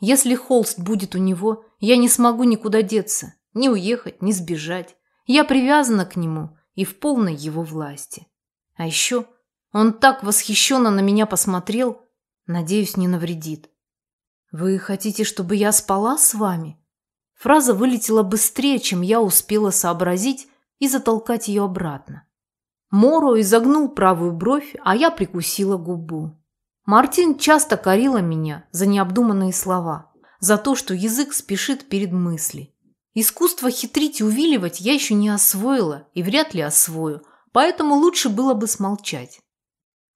Если холст будет у него, я не смогу никуда деться, ни уехать, ни сбежать. Я привязана к нему и в полной его власти. А еще он так восхищенно на меня посмотрел, надеюсь, не навредит. «Вы хотите, чтобы я спала с вами?» Фраза вылетела быстрее, чем я успела сообразить и затолкать ее обратно. Моро изогнул правую бровь, а я прикусила губу. Мартин часто корила меня за необдуманные слова, за то, что язык спешит перед мыслью. Искусство хитрить и увиливать я еще не освоила и вряд ли освою, поэтому лучше было бы смолчать.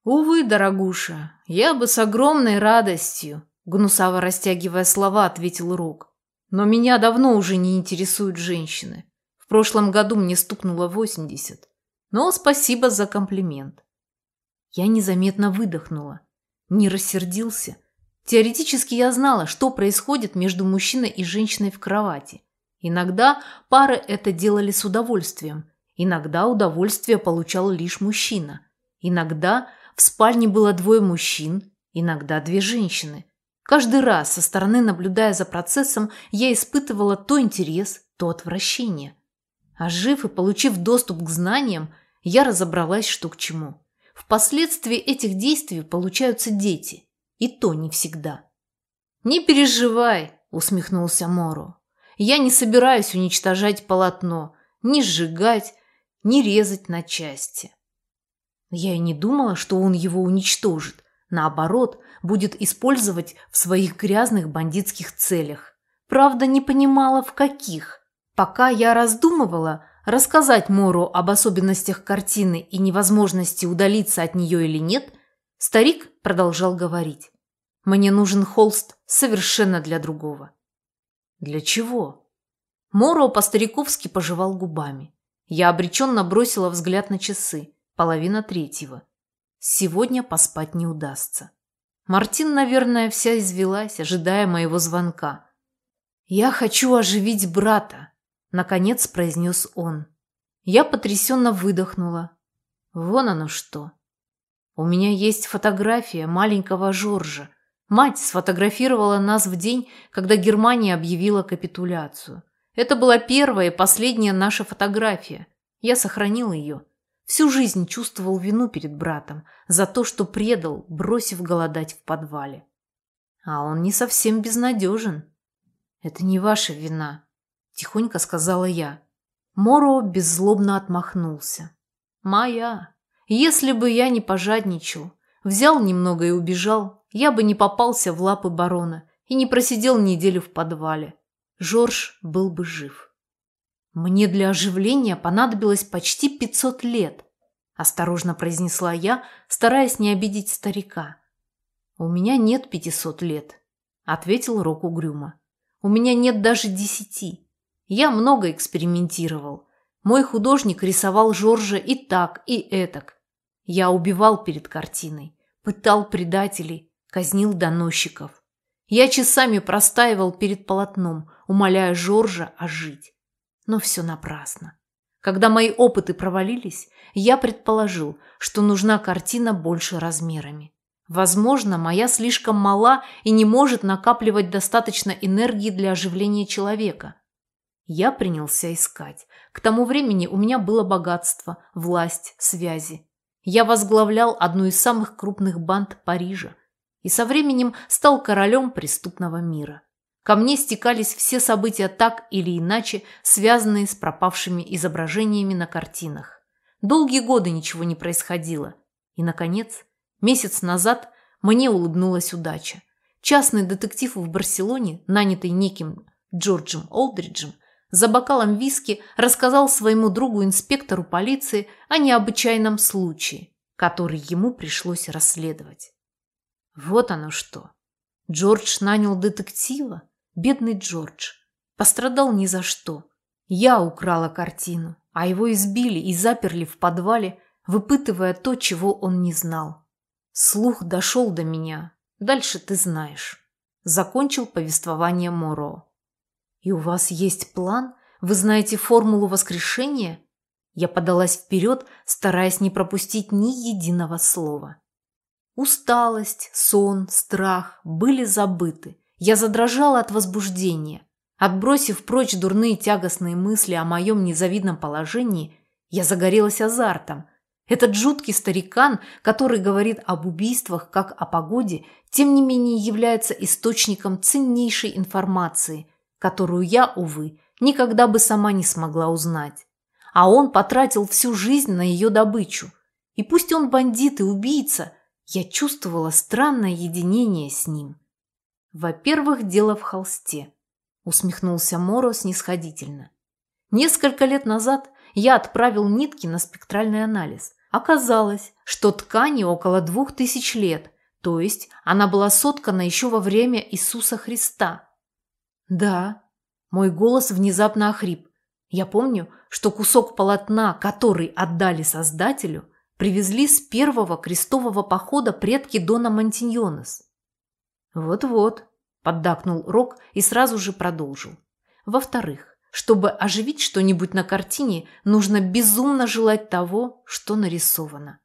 «Увы, дорогуша, я бы с огромной радостью», гнусаво растягивая слова, ответил Рок. «Но меня давно уже не интересуют женщины. В прошлом году мне стукнуло восемьдесят. Но спасибо за комплимент». Я незаметно выдохнула. Не рассердился. Теоретически я знала, что происходит между мужчиной и женщиной в кровати. Иногда пары это делали с удовольствием. Иногда удовольствие получал лишь мужчина. Иногда в спальне было двое мужчин, иногда две женщины. Каждый раз со стороны, наблюдая за процессом, я испытывала то интерес, то отвращение. А жив и получив доступ к знаниям, я разобралась, что к чему. Впоследствии этих действий получаются дети. И то не всегда. «Не переживай», – усмехнулся Моро. «Я не собираюсь уничтожать полотно, ни сжигать, ни резать на части». Я и не думала, что он его уничтожит. Наоборот, будет использовать в своих грязных бандитских целях. Правда, не понимала, в каких. Пока я раздумывала, рассказать Мору об особенностях картины и невозможности удалиться от нее или нет, старик продолжал говорить. «Мне нужен холст совершенно для другого». «Для чего?» Моро по-стариковски пожевал губами. Я обреченно бросила взгляд на часы. Половина третьего. Сегодня поспать не удастся. Мартин, наверное, вся извелась, ожидая моего звонка. «Я хочу оживить брата», Наконец произнес он. Я потрясенно выдохнула. Вон оно что. У меня есть фотография маленького Жоржа. Мать сфотографировала нас в день, когда Германия объявила капитуляцию. Это была первая и последняя наша фотография. Я сохранил ее. Всю жизнь чувствовал вину перед братом за то, что предал, бросив голодать в подвале. А он не совсем безнадежен. Это не ваша вина, – тихонько сказала я. Моро беззлобно отмахнулся. «Моя. Если бы я не пожадничал, взял немного и убежал, я бы не попался в лапы барона и не просидел неделю в подвале. Жорж был бы жив». «Мне для оживления понадобилось почти пятьсот лет», – осторожно произнесла я, стараясь не обидеть старика. «У меня нет пятисот лет», – ответил Рок угрюмо. «У меня нет даже десяти. Я много экспериментировал. Мой художник рисовал Жоржа и так, и этак. Я убивал перед картиной, пытал предателей, казнил доносчиков. Я часами простаивал перед полотном, умоляя Жоржа ожить. Но все напрасно. Когда мои опыты провалились, я предположил, что нужна картина больше размерами. Возможно, моя слишком мала и не может накапливать достаточно энергии для оживления человека. Я принялся искать. К тому времени у меня было богатство, власть, связи. Я возглавлял одну из самых крупных банд Парижа и со временем стал королем преступного мира. Ко мне стекались все события так или иначе, связанные с пропавшими изображениями на картинах. Долгие годы ничего не происходило. И, наконец, месяц назад мне улыбнулась удача. Частный детектив в Барселоне, нанятый неким Джорджем Олдриджем, за бокалом виски рассказал своему другу-инспектору полиции о необычайном случае, который ему пришлось расследовать. Вот оно что. Джордж нанял детектива. Бедный Джордж. Пострадал ни за что. Я украла картину, а его избили и заперли в подвале, выпытывая то, чего он не знал. Слух дошел до меня. Дальше ты знаешь. Закончил повествование Моро. «И у вас есть план? Вы знаете формулу воскрешения?» Я подалась вперед, стараясь не пропустить ни единого слова. Усталость, сон, страх были забыты. Я задрожала от возбуждения. Отбросив прочь дурные тягостные мысли о моем незавидном положении, я загорелась азартом. Этот жуткий старикан, который говорит об убийствах как о погоде, тем не менее является источником ценнейшей информации, которую я, увы, никогда бы сама не смогла узнать. А он потратил всю жизнь на ее добычу. И пусть он бандит и убийца, я чувствовала странное единение с ним. Во-первых, дело в холсте, усмехнулся Моро снисходительно. Несколько лет назад я отправил нитки на спектральный анализ. Оказалось, что ткани около двух тысяч лет, то есть она была соткана еще во время Иисуса Христа. Да, мой голос внезапно охрип. Я помню, что кусок полотна, который отдали Создателю, привезли с первого крестового похода предки Дона Монтиньонес. «Вот-вот», – поддакнул Рок и сразу же продолжил. «Во-вторых, чтобы оживить что-нибудь на картине, нужно безумно желать того, что нарисовано».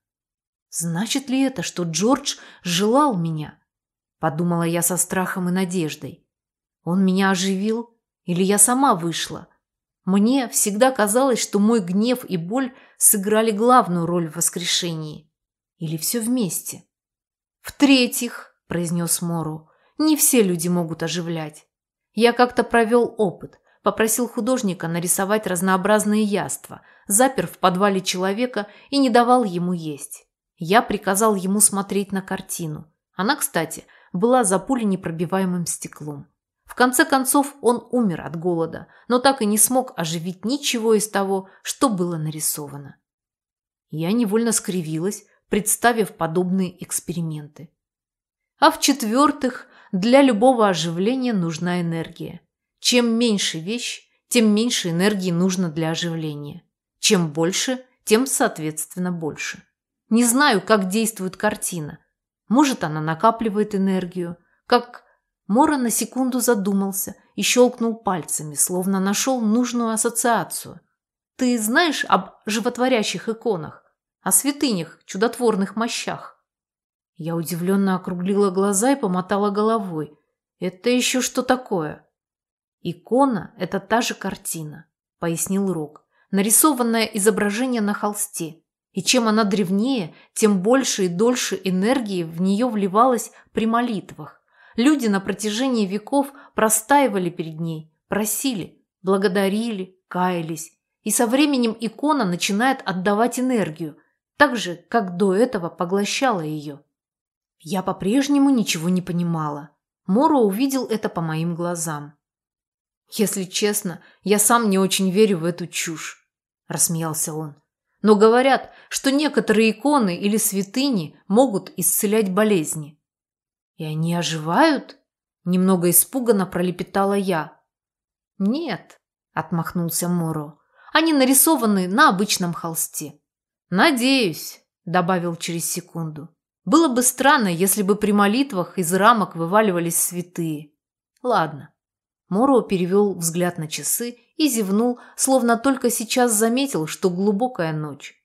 «Значит ли это, что Джордж желал меня?» – подумала я со страхом и надеждой. «Он меня оживил? Или я сама вышла?» Мне всегда казалось, что мой гнев и боль сыграли главную роль в воскрешении. Или все вместе. В-третьих, произнес Мору, не все люди могут оживлять. Я как-то провел опыт, попросил художника нарисовать разнообразные яства, запер в подвале человека и не давал ему есть. Я приказал ему смотреть на картину. Она, кстати, была за пуленепробиваемым стеклом. В конце концов он умер от голода, но так и не смог оживить ничего из того, что было нарисовано. Я невольно скривилась, представив подобные эксперименты. А в-четвертых, для любого оживления нужна энергия. Чем меньше вещь, тем меньше энергии нужно для оживления. Чем больше, тем, соответственно, больше. Не знаю, как действует картина. Может, она накапливает энергию, как Мора на секунду задумался и щелкнул пальцами, словно нашел нужную ассоциацию. «Ты знаешь об животворящих иконах? О святынях, чудотворных мощах?» Я удивленно округлила глаза и помотала головой. «Это еще что такое?» «Икона – это та же картина», – пояснил Рок. «Нарисованное изображение на холсте. И чем она древнее, тем больше и дольше энергии в нее вливалось при молитвах. Люди на протяжении веков простаивали перед ней, просили, благодарили, каялись. И со временем икона начинает отдавать энергию, так же, как до этого поглощала ее. Я по-прежнему ничего не понимала. Моро увидел это по моим глазам. «Если честно, я сам не очень верю в эту чушь», – рассмеялся он. «Но говорят, что некоторые иконы или святыни могут исцелять болезни. «И они оживают?» – немного испуганно пролепетала я. «Нет», – отмахнулся Моро. «Они нарисованы на обычном холсте». «Надеюсь», – добавил через секунду. «Было бы странно, если бы при молитвах из рамок вываливались святые». «Ладно». Моро перевел взгляд на часы и зевнул, словно только сейчас заметил, что глубокая ночь.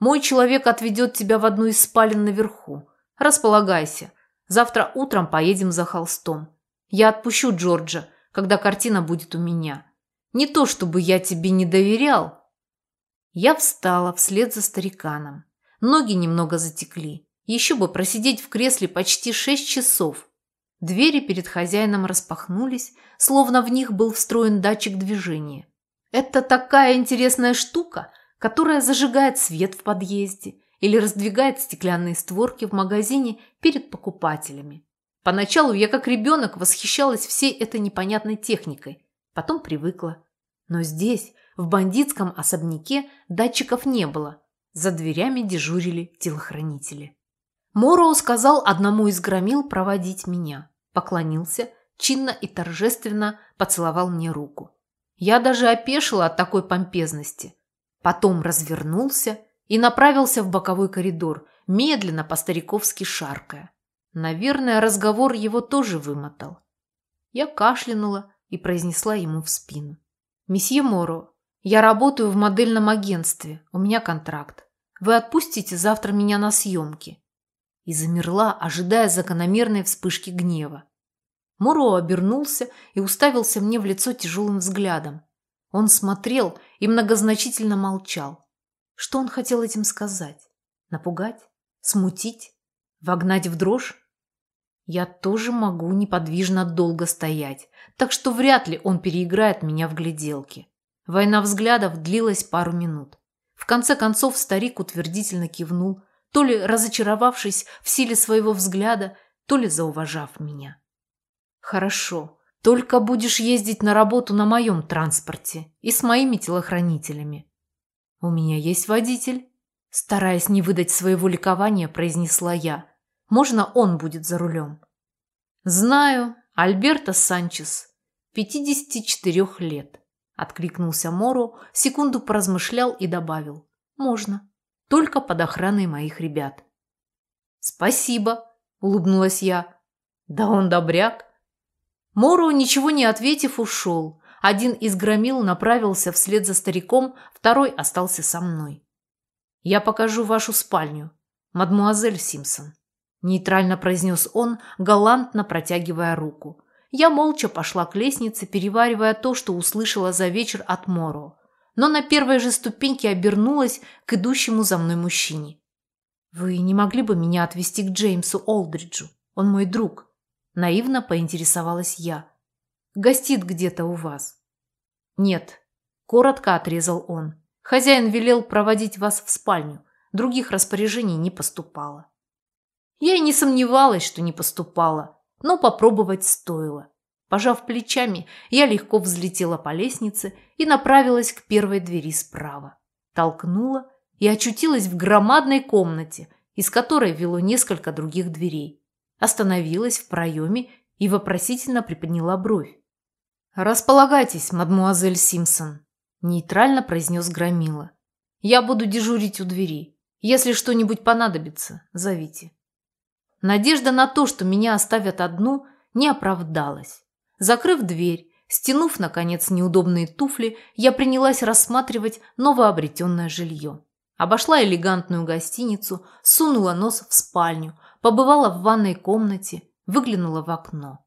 «Мой человек отведет тебя в одну из спален наверху. Располагайся. Завтра утром поедем за холстом. Я отпущу Джорджа, когда картина будет у меня. Не то, чтобы я тебе не доверял. Я встала вслед за стариканом. Ноги немного затекли. Еще бы просидеть в кресле почти шесть часов. Двери перед хозяином распахнулись, словно в них был встроен датчик движения. Это такая интересная штука, которая зажигает свет в подъезде или раздвигает стеклянные створки в магазине перед покупателями. Поначалу я как ребенок восхищалась всей этой непонятной техникой, потом привыкла. Но здесь, в бандитском особняке, датчиков не было. За дверями дежурили телохранители. Мороу сказал одному из громил проводить меня. Поклонился, чинно и торжественно поцеловал мне руку. Я даже опешила от такой помпезности. Потом развернулся и направился в боковой коридор, медленно по-стариковски шаркая. Наверное, разговор его тоже вымотал. Я кашлянула и произнесла ему в спину. «Месье Моро, я работаю в модельном агентстве, у меня контракт. Вы отпустите завтра меня на съемки?» И замерла, ожидая закономерной вспышки гнева. Моро обернулся и уставился мне в лицо тяжелым взглядом. Он смотрел и многозначительно молчал. Что он хотел этим сказать? Напугать? Смутить? Вогнать в дрожь? Я тоже могу неподвижно долго стоять, так что вряд ли он переиграет меня в гляделке. Война взглядов длилась пару минут. В конце концов старик утвердительно кивнул, то ли разочаровавшись в силе своего взгляда, то ли зауважав меня. Хорошо. Только будешь ездить на работу на моем транспорте и с моими телохранителями. У меня есть водитель. Стараясь не выдать своего ликования, произнесла я. Можно он будет за рулем? Знаю. Альберто Санчес. 54 лет. Откликнулся Моро, секунду поразмышлял и добавил. Можно. Только под охраной моих ребят. Спасибо, улыбнулась я. Да он добряк. Мору, ничего не ответив, ушел. Один из громил направился вслед за стариком, второй остался со мной. «Я покажу вашу спальню, мадмуазель Симпсон», – нейтрально произнес он, галантно протягивая руку. Я молча пошла к лестнице, переваривая то, что услышала за вечер от Моро. Но на первой же ступеньке обернулась к идущему за мной мужчине. «Вы не могли бы меня отвезти к Джеймсу Олдриджу? Он мой друг». Наивно поинтересовалась я. Гостит где-то у вас. Нет, коротко отрезал он. Хозяин велел проводить вас в спальню. Других распоряжений не поступало. Я и не сомневалась, что не поступало, но попробовать стоило. Пожав плечами, я легко взлетела по лестнице и направилась к первой двери справа. Толкнула и очутилась в громадной комнате, из которой вело несколько других дверей остановилась в проеме и вопросительно приподняла бровь. «Располагайтесь, мадмуазель Симпсон», – нейтрально произнес Громила. «Я буду дежурить у двери. Если что-нибудь понадобится, зовите». Надежда на то, что меня оставят одну, не оправдалась. Закрыв дверь, стянув, наконец, неудобные туфли, я принялась рассматривать новообретенное жилье. Обошла элегантную гостиницу, сунула нос в спальню, побывала в ванной комнате, выглянула в окно.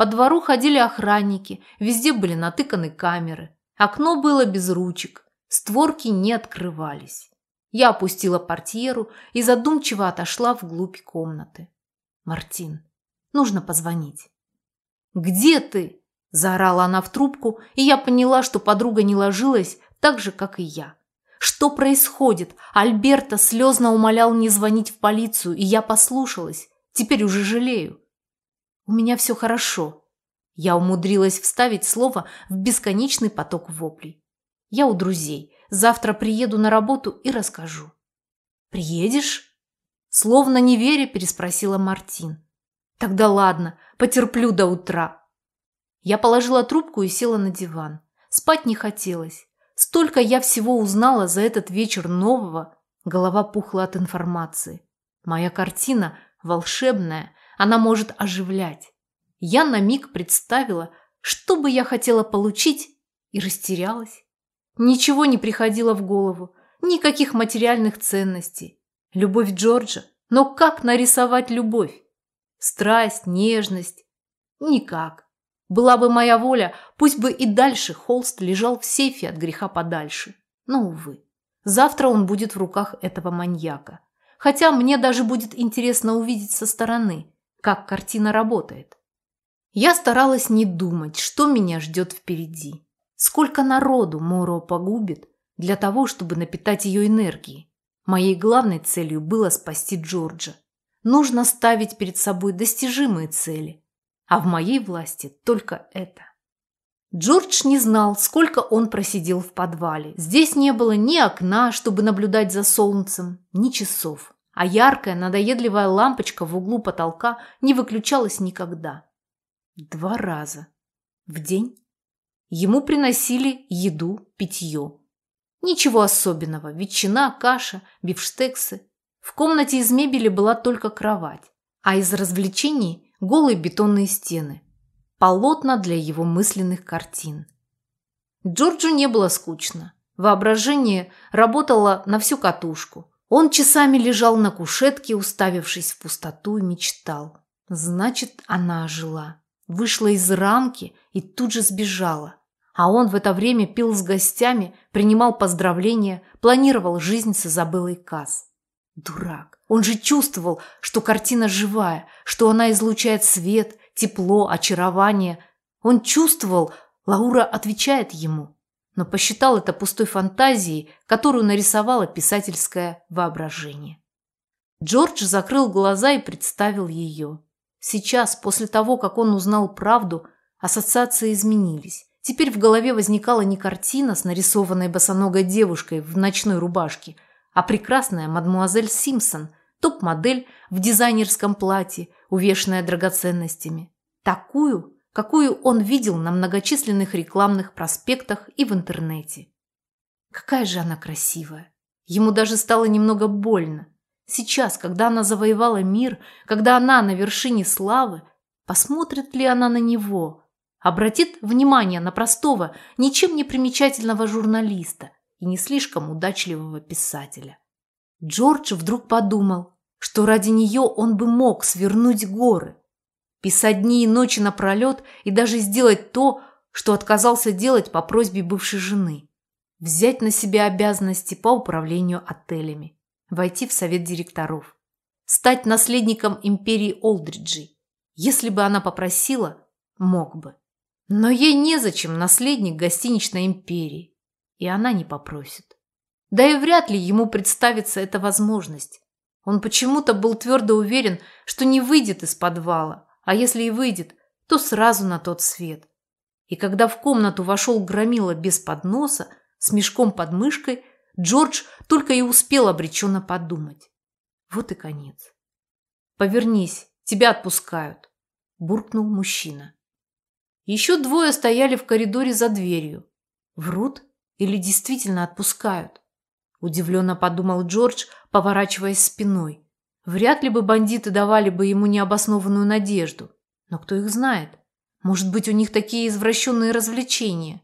По двору ходили охранники, везде были натыканы камеры. Окно было без ручек, створки не открывались. Я опустила портьеру и задумчиво отошла вглубь комнаты. «Мартин, нужно позвонить». «Где ты?» – заорала она в трубку, и я поняла, что подруга не ложилась так же, как и я. Что происходит? Альберто слезно умолял не звонить в полицию, и я послушалась. Теперь уже жалею. У меня все хорошо. Я умудрилась вставить слово в бесконечный поток воплей. Я у друзей. Завтра приеду на работу и расскажу. Приедешь? Словно не веря, переспросила Мартин. Тогда ладно, потерплю до утра. Я положила трубку и села на диван. Спать не хотелось. Столько я всего узнала за этот вечер нового. Голова пухла от информации. Моя картина волшебная, она может оживлять. Я на миг представила, что бы я хотела получить, и растерялась. Ничего не приходило в голову, никаких материальных ценностей. Любовь Джорджа, но как нарисовать любовь? Страсть, нежность? Никак. Была бы моя воля, пусть бы и дальше холст лежал в сейфе от греха подальше. Но, увы, завтра он будет в руках этого маньяка. Хотя мне даже будет интересно увидеть со стороны, как картина работает. Я старалась не думать, что меня ждет впереди. Сколько народу Моро погубит для того, чтобы напитать ее энергией. Моей главной целью было спасти Джорджа. Нужно ставить перед собой достижимые цели, а в моей власти только это. Джордж не знал, сколько он просидел в подвале. Здесь не было ни окна, чтобы наблюдать за солнцем, ни часов. А яркая, надоедливая лампочка в углу потолка не выключалась никогда. Два раза. В день. Ему приносили еду, питье. Ничего особенного. Ветчина, каша, бифштексы. В комнате из мебели была только кровать. А из развлечений голые бетонные стены, полотна для его мысленных картин. Джорджу не было скучно. Воображение работало на всю катушку. Он часами лежал на кушетке, уставившись в пустоту и мечтал. Значит, она ожила. вышла из рамки и тут же сбежала. А он в это время пил с гостями, принимал поздравления, планировал жизнь с Изабеллой Касс. Дурак. Он же чувствовал, что картина живая, что она излучает свет, тепло, очарование. Он чувствовал, Лаура отвечает ему, но посчитал это пустой фантазией, которую нарисовало писательское воображение. Джордж закрыл глаза и представил ее. Сейчас, после того, как он узнал правду, ассоциации изменились. Теперь в голове возникала не картина с нарисованной босоногой девушкой в ночной рубашке, а прекрасная мадмуазель Симпсон, топ-модель в дизайнерском платье, увешанная драгоценностями. Такую, какую он видел на многочисленных рекламных проспектах и в интернете. Какая же она красивая. Ему даже стало немного больно. Сейчас, когда она завоевала мир, когда она на вершине славы, посмотрит ли она на него, обратит внимание на простого, ничем не примечательного журналиста и не слишком удачливого писателя. Джордж вдруг подумал, что ради нее он бы мог свернуть горы, писать дни и ночи напролет и даже сделать то, что отказался делать по просьбе бывшей жены, взять на себя обязанности по управлению отелями войти в совет директоров, стать наследником империи Олдриджей. Если бы она попросила, мог бы. Но ей незачем наследник гостиничной империи, и она не попросит. Да и вряд ли ему представится эта возможность. Он почему-то был твердо уверен, что не выйдет из подвала, а если и выйдет, то сразу на тот свет. И когда в комнату вошел Громила без подноса, с мешком под мышкой, Джордж только и успел обреченно подумать. Вот и конец. «Повернись, тебя отпускают», – буркнул мужчина. Еще двое стояли в коридоре за дверью. Врут или действительно отпускают? Удивленно подумал Джордж, поворачиваясь спиной. Вряд ли бы бандиты давали бы ему необоснованную надежду. Но кто их знает? Может быть, у них такие извращенные развлечения?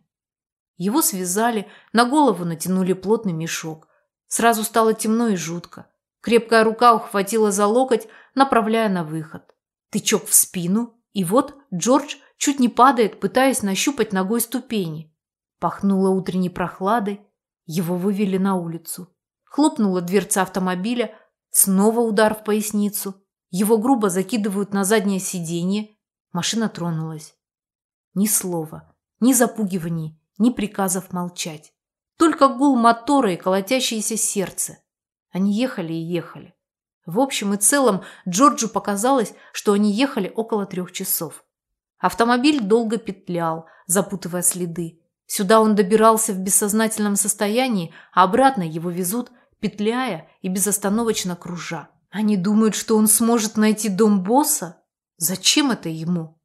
Его связали, на голову натянули плотный мешок. Сразу стало темно и жутко. Крепкая рука ухватила за локоть, направляя на выход. Тычок в спину, и вот Джордж чуть не падает, пытаясь нащупать ногой ступени. Пахнуло утренней прохладой, его вывели на улицу. Хлопнула дверца автомобиля, снова удар в поясницу. Его грубо закидывают на заднее сиденье. Машина тронулась. Ни слова, ни запугиваний, ни приказов молчать. Только гул мотора и колотящееся сердце. Они ехали и ехали. В общем и целом Джорджу показалось, что они ехали около трех часов. Автомобиль долго петлял, запутывая следы. Сюда он добирался в бессознательном состоянии, а обратно его везут, петляя и безостановочно кружа. Они думают, что он сможет найти дом босса? Зачем это ему?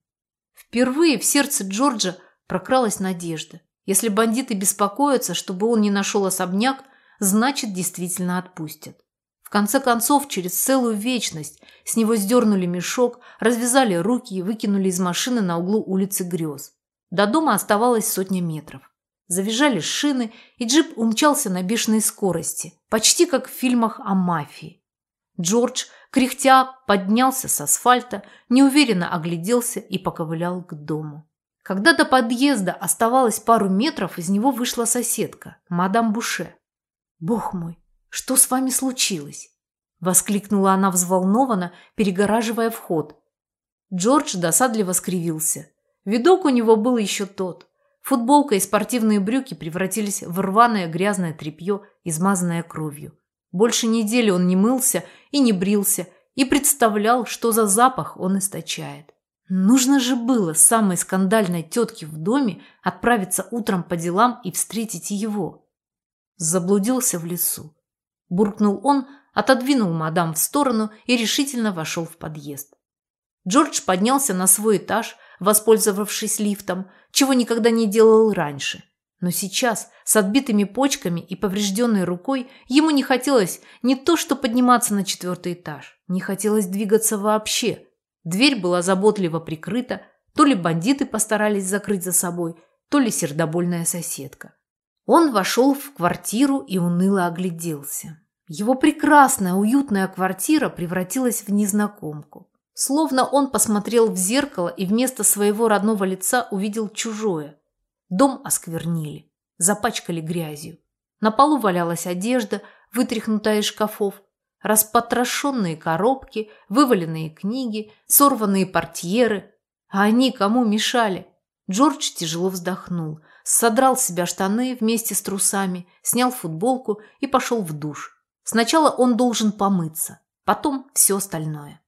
Впервые в сердце Джорджа прокралась надежда. Если бандиты беспокоятся, чтобы он не нашел особняк, значит, действительно отпустят. В конце концов, через целую вечность с него сдернули мешок, развязали руки и выкинули из машины на углу улицы Грез. До дома оставалось сотня метров. Завизжали шины, и джип умчался на бешеной скорости, почти как в фильмах о мафии. Джордж, кряхтя, поднялся с асфальта, неуверенно огляделся и поковылял к дому. Когда до подъезда оставалось пару метров, из него вышла соседка, мадам Буше. «Бог мой, что с вами случилось?» – воскликнула она взволнованно, перегораживая вход. Джордж досадливо скривился. Видок у него был еще тот. Футболка и спортивные брюки превратились в рваное грязное тряпье, измазанное кровью. Больше недели он не мылся и не брился, и представлял, что за запах он источает. Нужно же было самой скандальной тетке в доме отправиться утром по делам и встретить его. Заблудился в лесу. Буркнул он, отодвинул мадам в сторону и решительно вошел в подъезд. Джордж поднялся на свой этаж, воспользовавшись лифтом, чего никогда не делал раньше. Но сейчас, с отбитыми почками и поврежденной рукой, ему не хотелось не то что подниматься на четвертый этаж, не хотелось двигаться вообще – Дверь была заботливо прикрыта, то ли бандиты постарались закрыть за собой, то ли сердобольная соседка. Он вошел в квартиру и уныло огляделся. Его прекрасная, уютная квартира превратилась в незнакомку. Словно он посмотрел в зеркало и вместо своего родного лица увидел чужое. Дом осквернили, запачкали грязью. На полу валялась одежда, вытряхнутая из шкафов, распотрошенные коробки, вываленные книги, сорванные портьеры. А они кому мешали? Джордж тяжело вздохнул, содрал с себя штаны вместе с трусами, снял футболку и пошел в душ. Сначала он должен помыться, потом все остальное.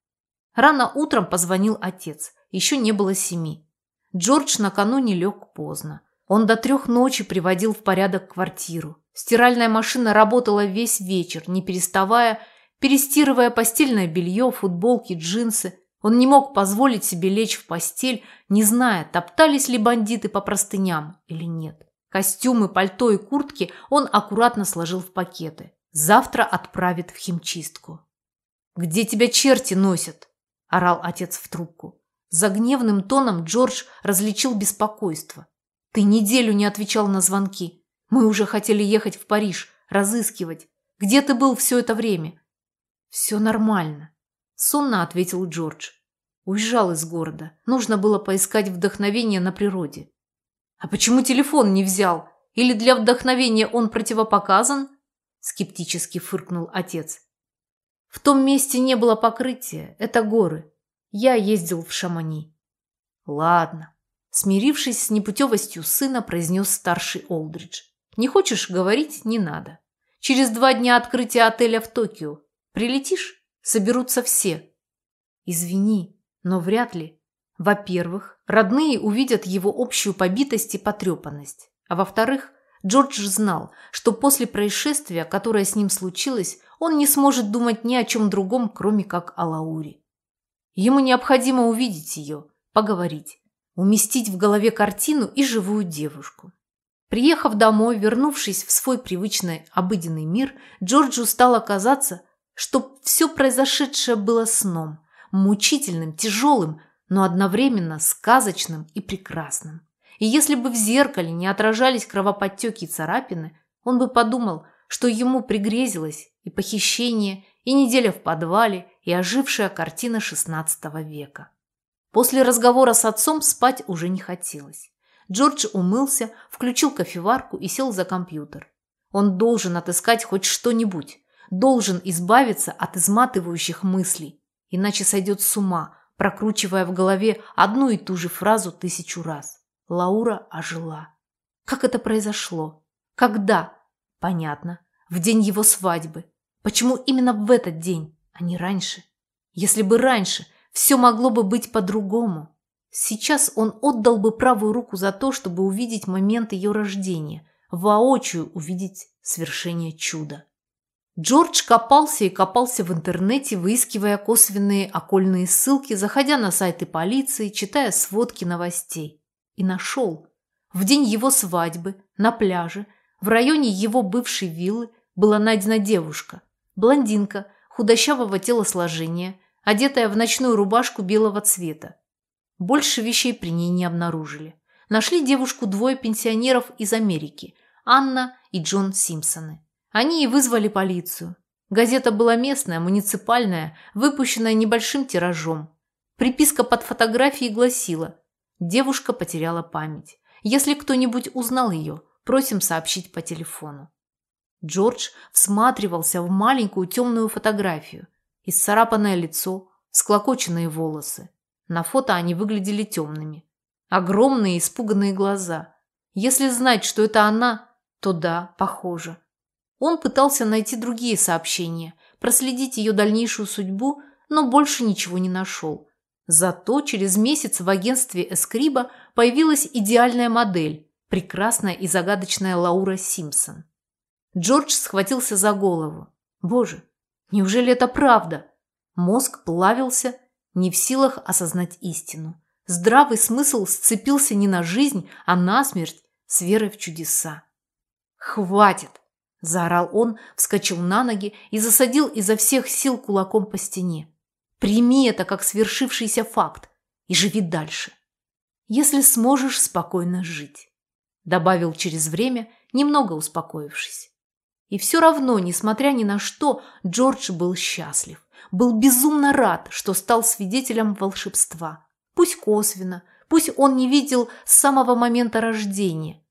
Рано утром позвонил отец, еще не было семи. Джордж накануне лег поздно. Он до трех ночи приводил в порядок квартиру. Стиральная машина работала весь вечер, не переставая, перестирывая постельное белье, футболки, джинсы. Он не мог позволить себе лечь в постель, не зная, топтались ли бандиты по простыням или нет. Костюмы, пальто и куртки он аккуратно сложил в пакеты. Завтра отправит в химчистку. «Где тебя черти носят?» – орал отец в трубку. За гневным тоном Джордж различил беспокойство. «Ты неделю не отвечал на звонки. Мы уже хотели ехать в Париж, разыскивать. Где ты был все это время?» «Все нормально», – сонно ответил Джордж. Уезжал из города. Нужно было поискать вдохновение на природе. «А почему телефон не взял? Или для вдохновения он противопоказан?» скептически фыркнул отец. В том месте не было покрытия, это горы. Я ездил в Шамани. Ладно. Смирившись с непутевостью сына, произнес старший Олдридж. Не хочешь говорить – не надо. Через два дня открытия отеля в Токио. Прилетишь – соберутся все. Извини, но вряд ли. Во-первых, родные увидят его общую побитость и потрепанность. А во-вторых, Джордж знал, что после происшествия, которое с ним случилось, он не сможет думать ни о чем другом, кроме как о Лауре. Ему необходимо увидеть ее, поговорить, уместить в голове картину и живую девушку. Приехав домой, вернувшись в свой привычный обыденный мир, Джорджу стало казаться, что все произошедшее было сном, мучительным, тяжелым, но одновременно сказочным и прекрасным. И если бы в зеркале не отражались кровоподтеки и царапины, он бы подумал, что ему пригрезилось и похищение, и неделя в подвале, и ожившая картина XVI века. После разговора с отцом спать уже не хотелось. Джордж умылся, включил кофеварку и сел за компьютер. Он должен отыскать хоть что-нибудь, должен избавиться от изматывающих мыслей, иначе сойдет с ума, прокручивая в голове одну и ту же фразу тысячу раз. Лаура ожила. Как это произошло? Когда? Понятно. В день его свадьбы. Почему именно в этот день, а не раньше? Если бы раньше, все могло бы быть по-другому. Сейчас он отдал бы правую руку за то, чтобы увидеть момент ее рождения, воочию увидеть свершение чуда. Джордж копался и копался в интернете, выискивая косвенные окольные ссылки, заходя на сайты полиции, читая сводки новостей. И нашел. В день его свадьбы, на пляже, в районе его бывшей виллы, была найдена девушка. Блондинка, худощавого телосложения, одетая в ночную рубашку белого цвета. Больше вещей при ней не обнаружили. Нашли девушку двое пенсионеров из Америки – Анна и Джон Симпсоны. Они и вызвали полицию. Газета была местная, муниципальная, выпущенная небольшим тиражом. Приписка под фотографией гласила Девушка потеряла память. Если кто-нибудь узнал ее, просим сообщить по телефону. Джордж всматривался в маленькую темную фотографию. Исцарапанное лицо, склокоченные волосы. На фото они выглядели темными. Огромные испуганные глаза. Если знать, что это она, то да, похоже. Он пытался найти другие сообщения, проследить ее дальнейшую судьбу, но больше ничего не нашел. Зато через месяц в агентстве Эскриба появилась идеальная модель, прекрасная и загадочная Лаура Симпсон. Джордж схватился за голову. Боже, неужели это правда? Мозг плавился, не в силах осознать истину. Здравый смысл сцепился не на жизнь, а на смерть с верой в чудеса. «Хватит!» – заорал он, вскочил на ноги и засадил изо всех сил кулаком по стене. Прими это как свершившийся факт и живи дальше. Если сможешь спокойно жить. Добавил через время, немного успокоившись. И все равно, несмотря ни на что, Джордж был счастлив. был безумно рад, что стал свидетелем волшебства. Пусть косвенно, пусть он не видел с самого момента рождения,